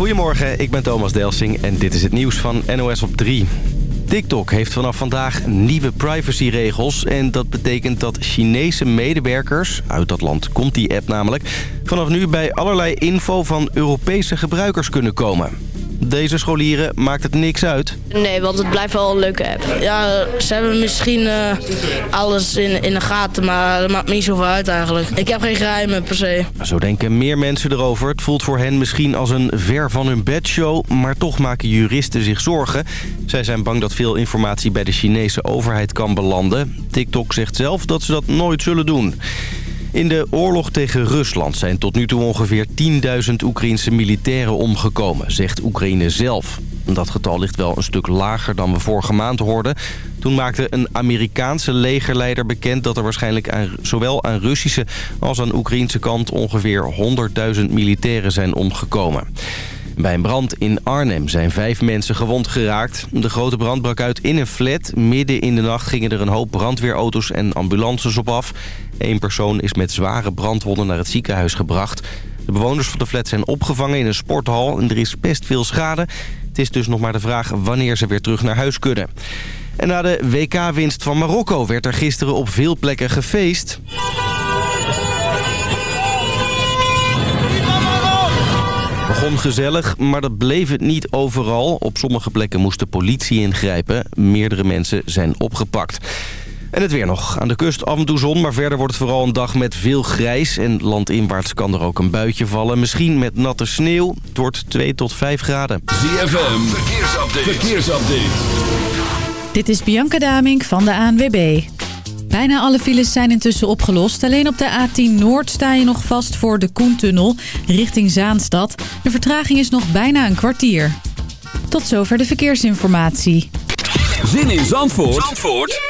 Goedemorgen, ik ben Thomas Delsing en dit is het nieuws van NOS op 3. TikTok heeft vanaf vandaag nieuwe privacyregels. En dat betekent dat Chinese medewerkers, uit dat land komt die app namelijk... vanaf nu bij allerlei info van Europese gebruikers kunnen komen. Deze scholieren maakt het niks uit. Nee, want het blijft wel een leuke app. Ja, ze hebben misschien uh, alles in, in de gaten, maar dat maakt me niet zoveel uit eigenlijk. Ik heb geen geheimen per se. Zo denken meer mensen erover. Het voelt voor hen misschien als een ver van hun bedshow, maar toch maken juristen zich zorgen. Zij zijn bang dat veel informatie bij de Chinese overheid kan belanden. TikTok zegt zelf dat ze dat nooit zullen doen. In de oorlog tegen Rusland zijn tot nu toe ongeveer 10.000 Oekraïnse militairen omgekomen, zegt Oekraïne zelf. Dat getal ligt wel een stuk lager dan we vorige maand hoorden. Toen maakte een Amerikaanse legerleider bekend dat er waarschijnlijk aan, zowel aan Russische als aan Oekraïnse kant ongeveer 100.000 militairen zijn omgekomen. Bij een brand in Arnhem zijn vijf mensen gewond geraakt. De grote brand brak uit in een flat. Midden in de nacht gingen er een hoop brandweerauto's en ambulances op af. Eén persoon is met zware brandwonden naar het ziekenhuis gebracht. De bewoners van de flat zijn opgevangen in een sporthal en er is best veel schade. Het is dus nog maar de vraag wanneer ze weer terug naar huis kunnen. En na de WK-winst van Marokko werd er gisteren op veel plekken gefeest. begon gezellig, maar dat bleef het niet overal. Op sommige plekken moest de politie ingrijpen. Meerdere mensen zijn opgepakt. En het weer nog. Aan de kust af en toe zon, maar verder wordt het vooral een dag met veel grijs. En landinwaarts kan er ook een buitje vallen. Misschien met natte sneeuw. Het wordt 2 tot 5 graden. ZFM, verkeersupdate. verkeersupdate. Dit is Bianca Damink van de ANWB. Bijna alle files zijn intussen opgelost. Alleen op de A10 Noord sta je nog vast voor de Koentunnel richting Zaanstad. De vertraging is nog bijna een kwartier. Tot zover de verkeersinformatie. Zin in Zandvoort, Zandvoort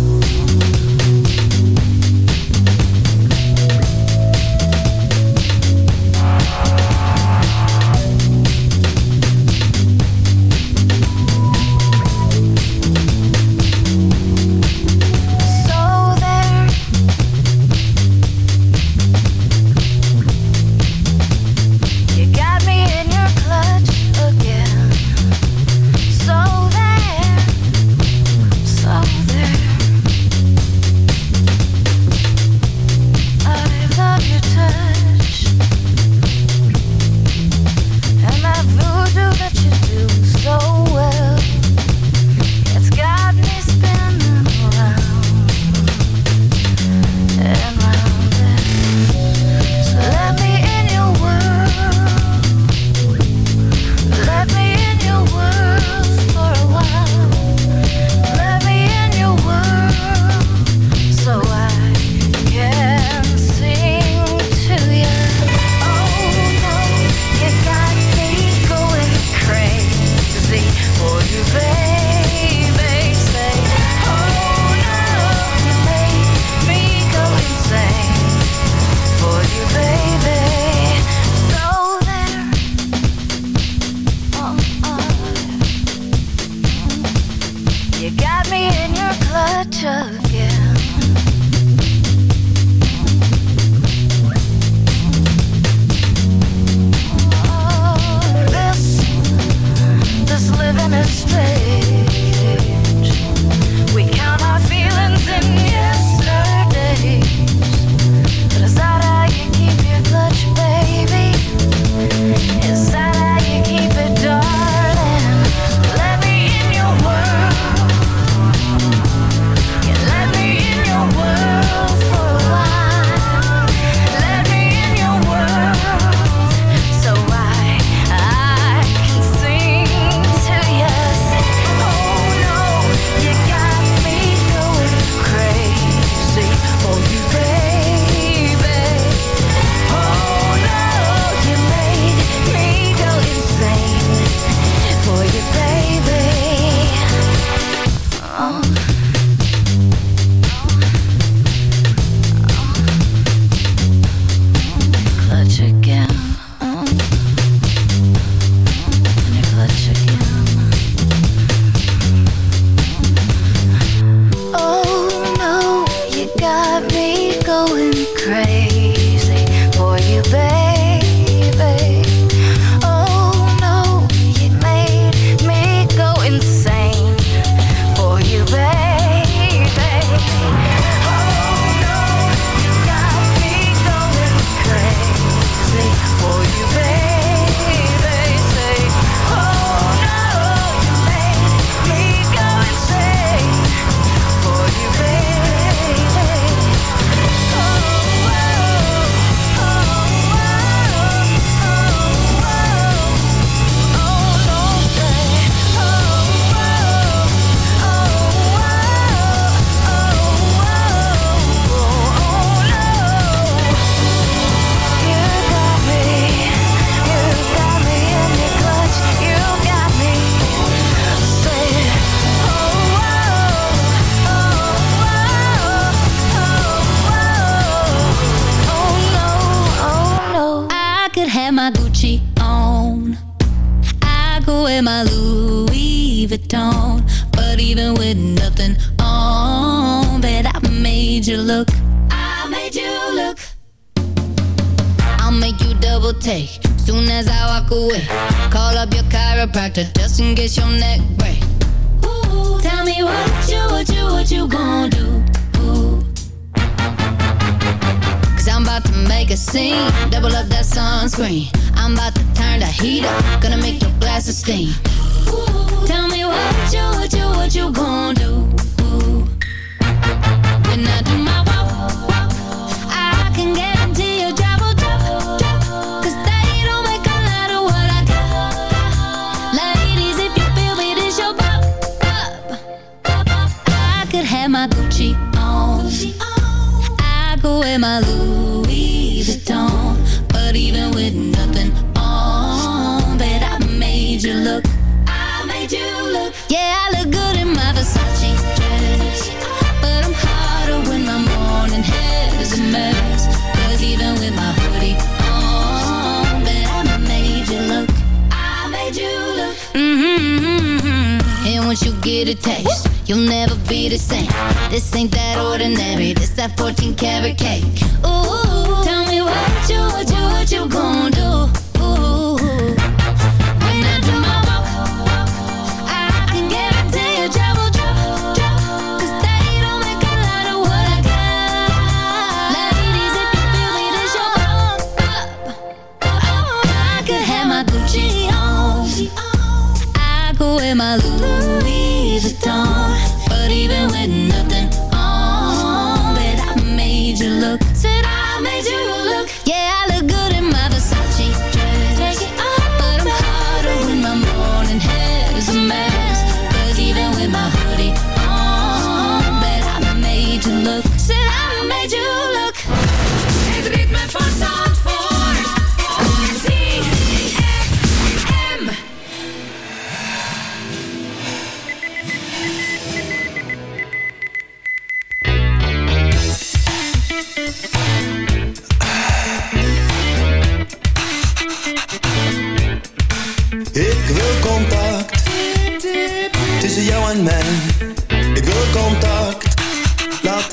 ordinary. This that 14 karat cake. Ooh, tell me what you would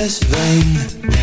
fles wijn.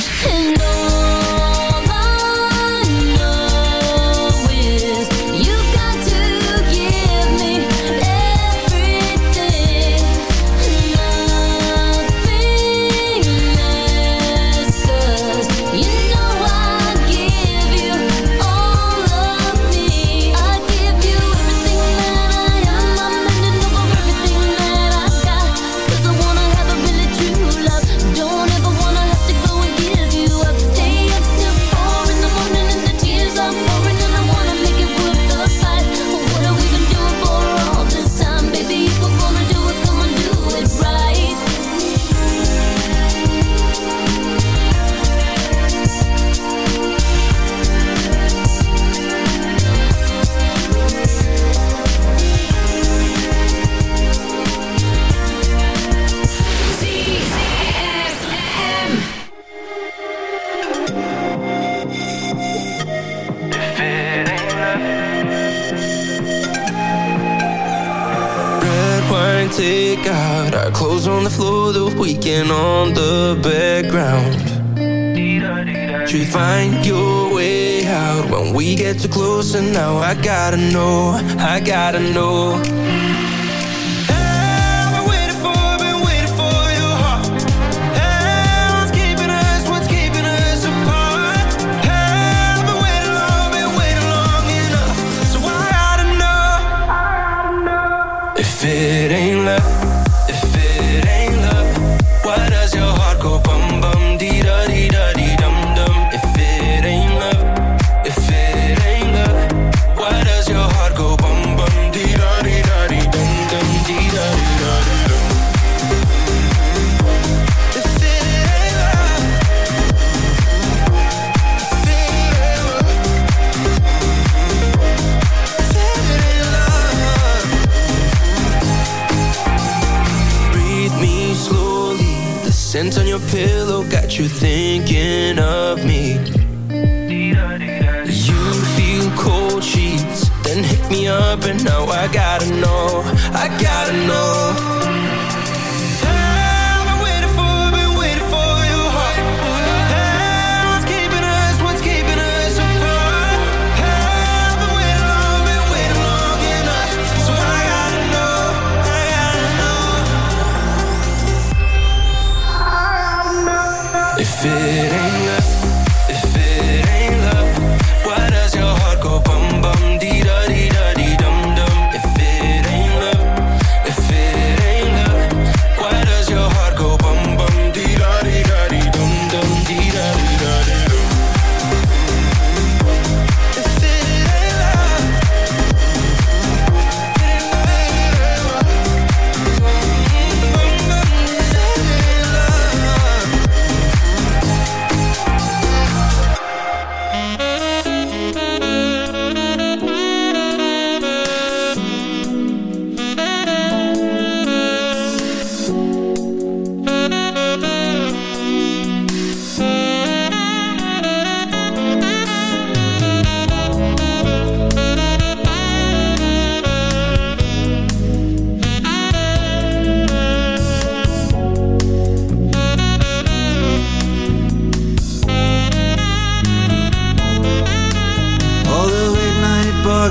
No.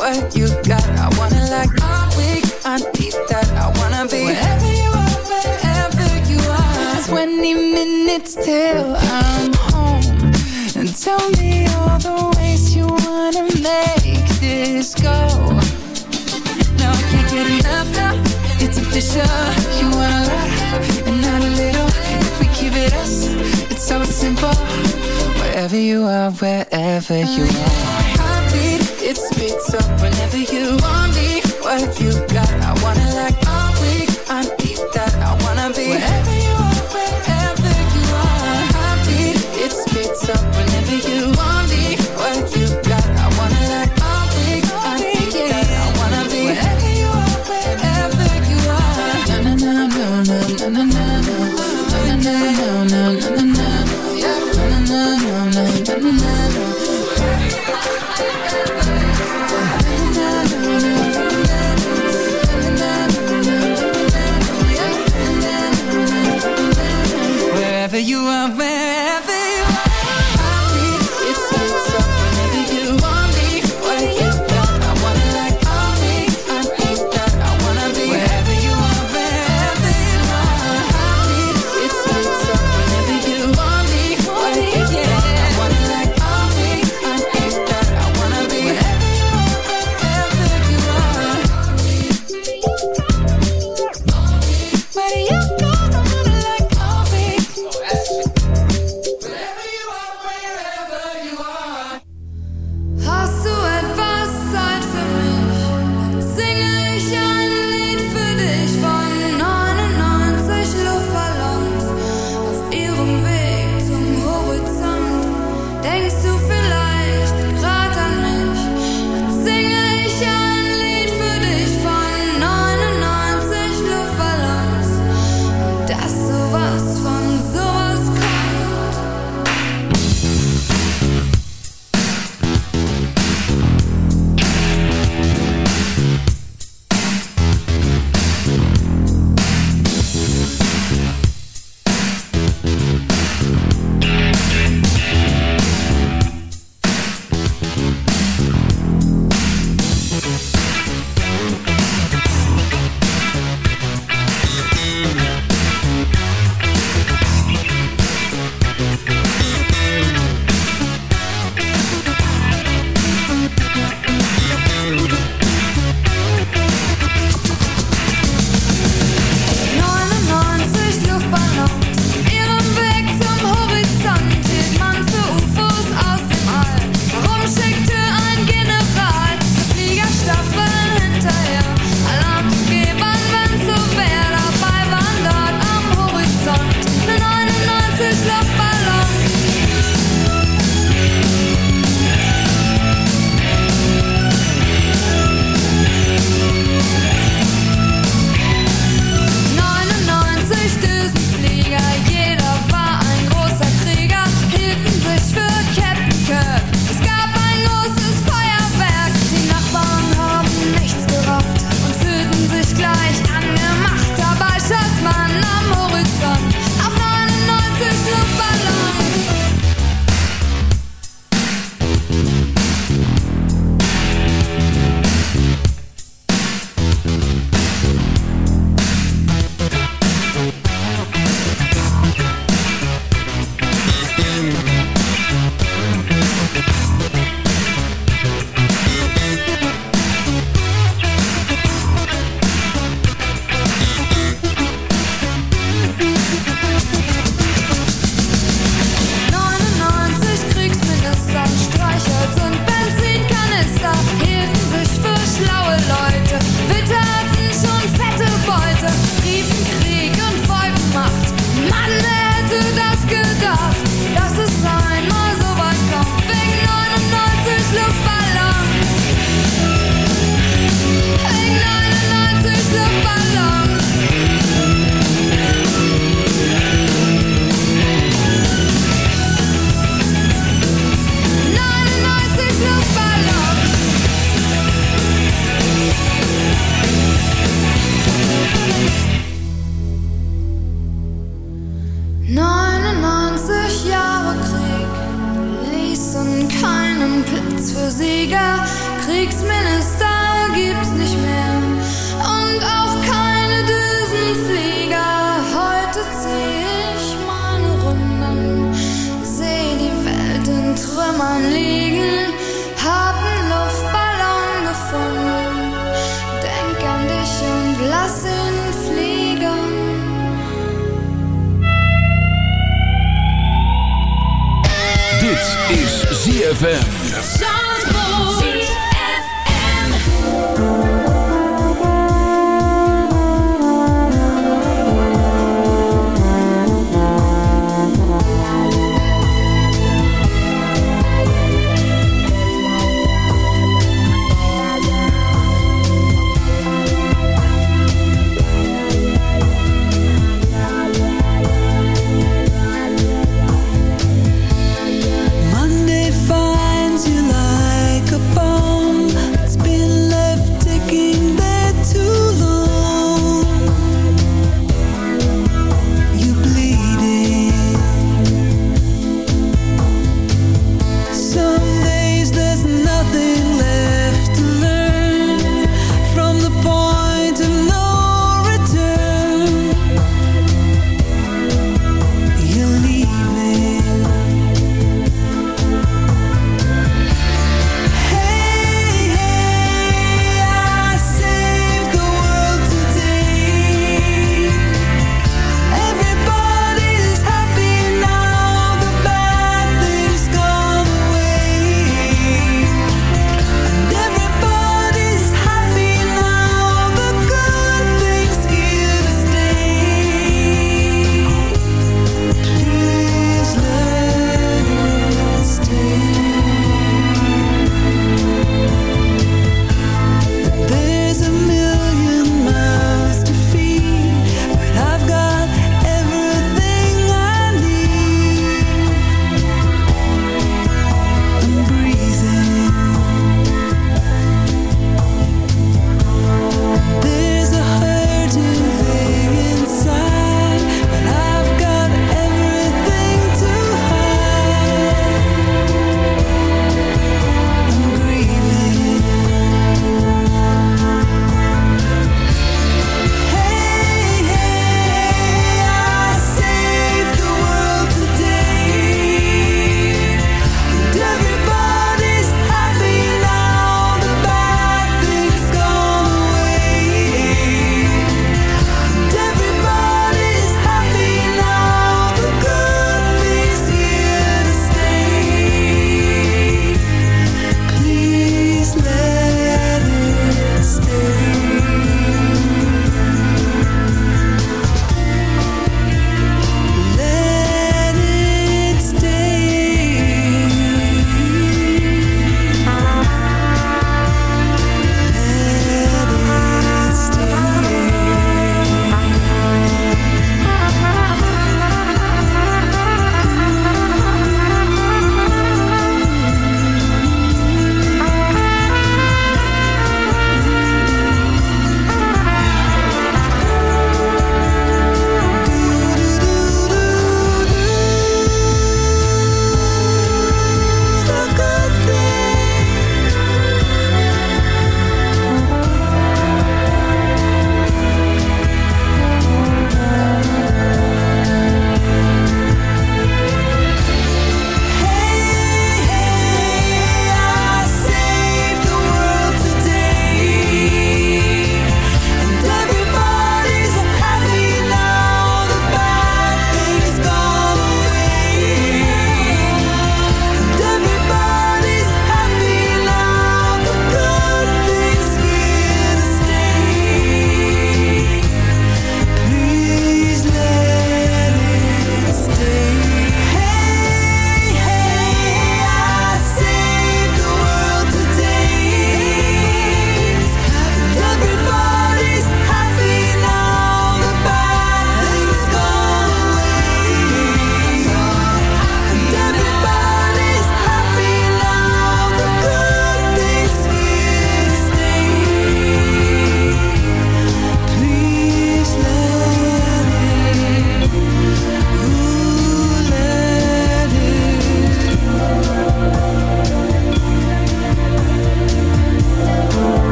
What you got, I wanna like. I'm weak, I need that. I wanna be wherever you are, wherever you are. 20 minutes till I'm home. And tell me all the ways you wanna make this go. No, I can't get enough now. It's official. You want a lot and not a little. If we keep it us, it's so simple. Wherever you are, wherever you are. Whenever you want me. What you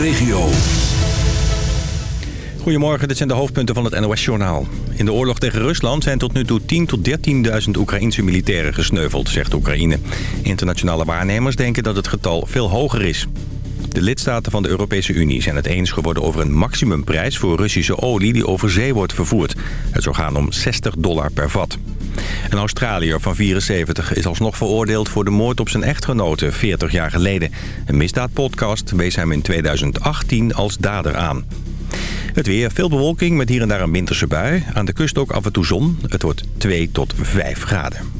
regio. Goedemorgen, dit zijn de hoofdpunten van het NOS-journaal. In de oorlog tegen Rusland zijn tot nu toe 10.000 tot 13.000 Oekraïnse militairen gesneuveld, zegt Oekraïne. Internationale waarnemers denken dat het getal veel hoger is. De lidstaten van de Europese Unie zijn het eens geworden over een maximumprijs voor Russische olie die over zee wordt vervoerd. Het zou gaan om 60 dollar per vat. Een Australiër van 74 is alsnog veroordeeld voor de moord op zijn echtgenote 40 jaar geleden. Een misdaadpodcast wees hem in 2018 als dader aan. Het weer, veel bewolking met hier en daar een winterse bui. Aan de kust ook af en toe zon. Het wordt 2 tot 5 graden.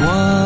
One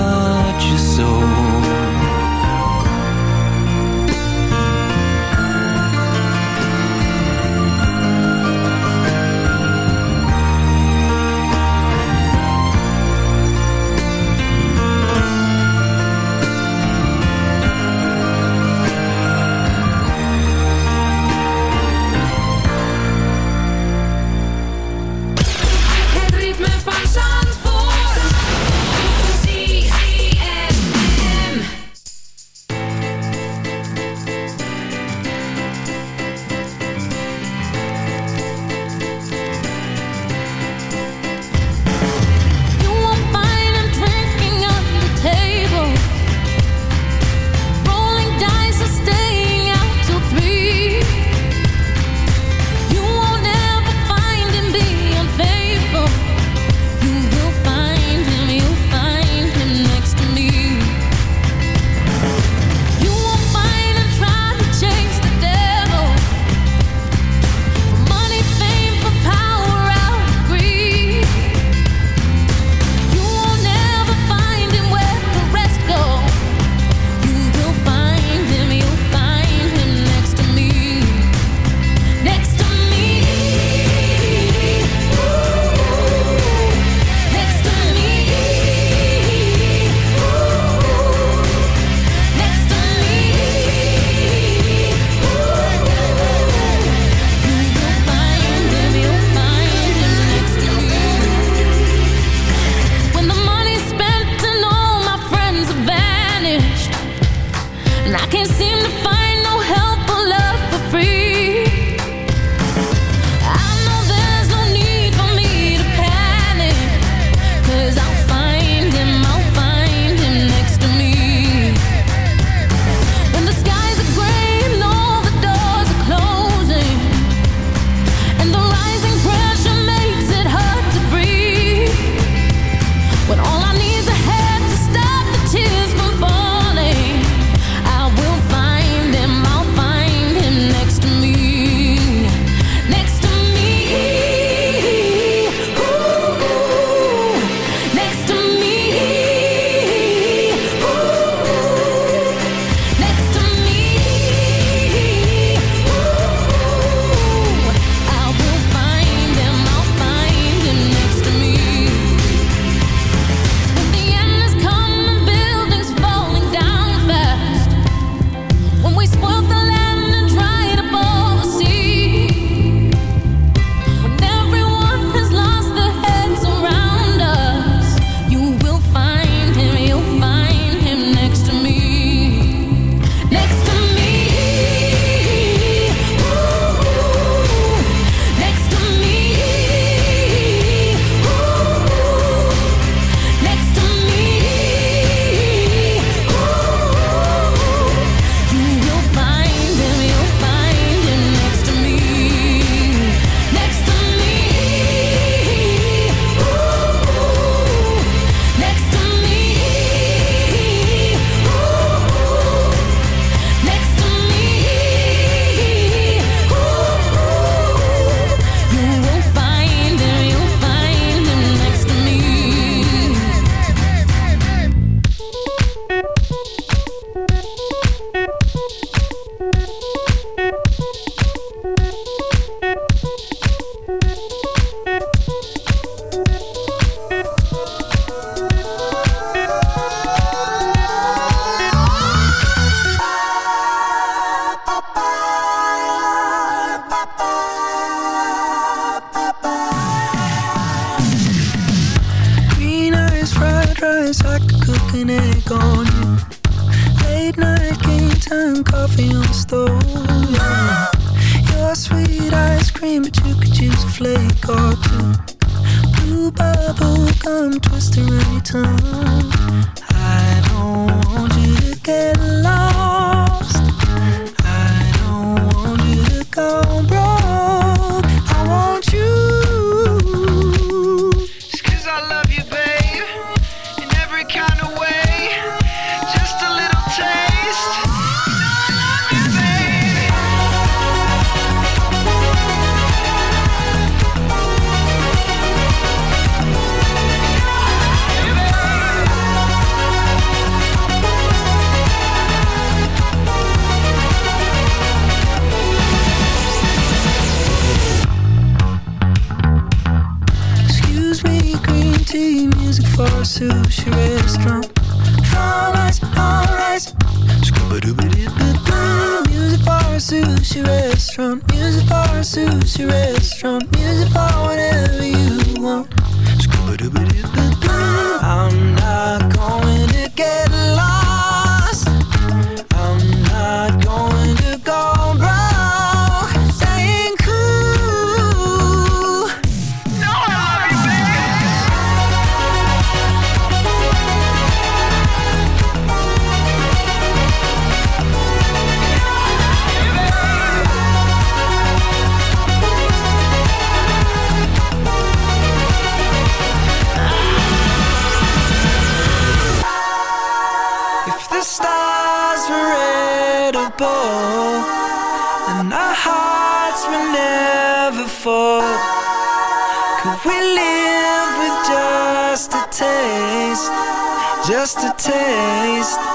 Just a taste.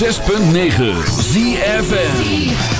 106.9 ZFN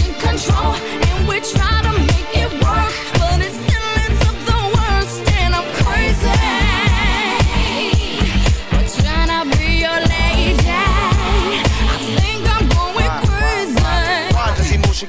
control. And we try to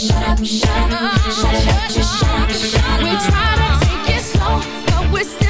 shut up, shut up, shut up, just shut up, shut up. We to take it slow, but we're still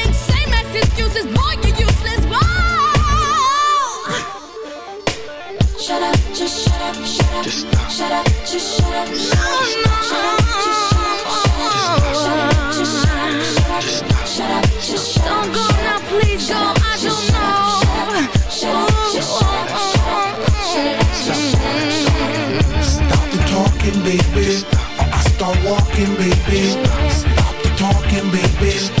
excuses, boy, you're useless, boy. Shut up, just shut up, shut up. Just stop. Shut up, just shut up, shut up. Shut up, just shut up, shut up. Shut up, just shut up, shut up. Shut up, just shut up. Don't go now, please go, I don't know. Shut up, just shut up, shut up. Shut it up, just shut up. Stop the talking, baby. I start walking, baby. Stop the talking, baby.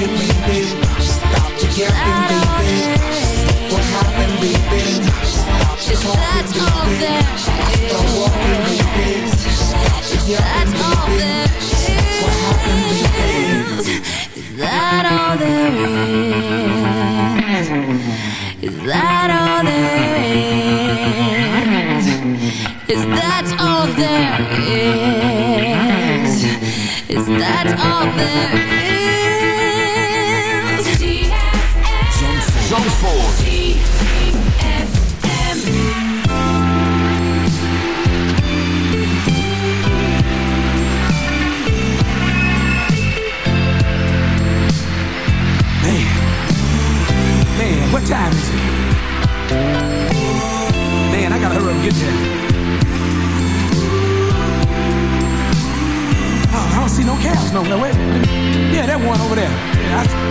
What happened, baby. What happened, baby? Is that all there is? Is that all there is? Is that all there is? Is that all there is? Don't see no cabs no Wait. Yeah, that one over there. I-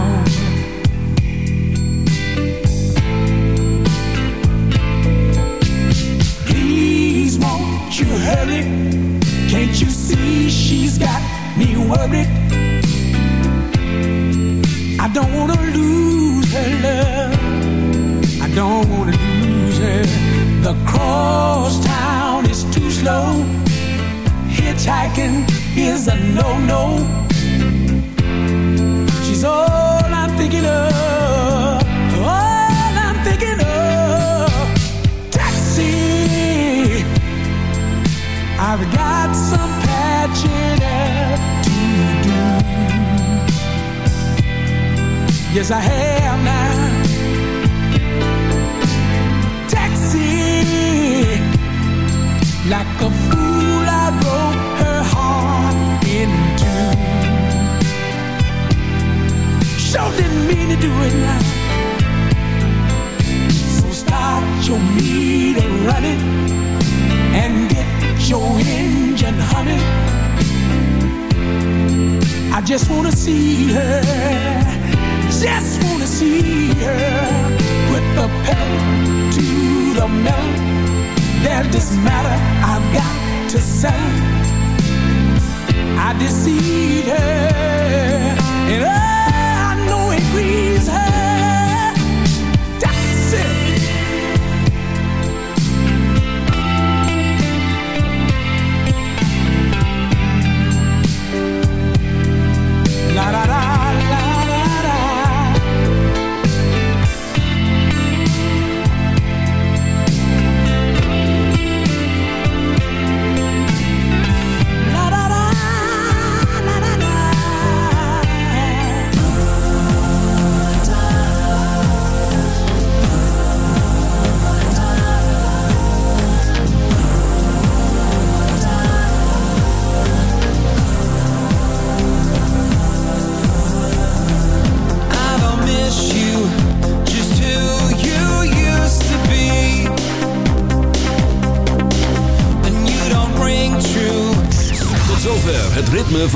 she's got me worried? I don't wanna lose her love. I don't wanna lose her. The cross town is too slow. Hitchhiking is a no-no. She's all I'm thinking of. All I'm thinking of. Taxi. I've got some Yes, I have now.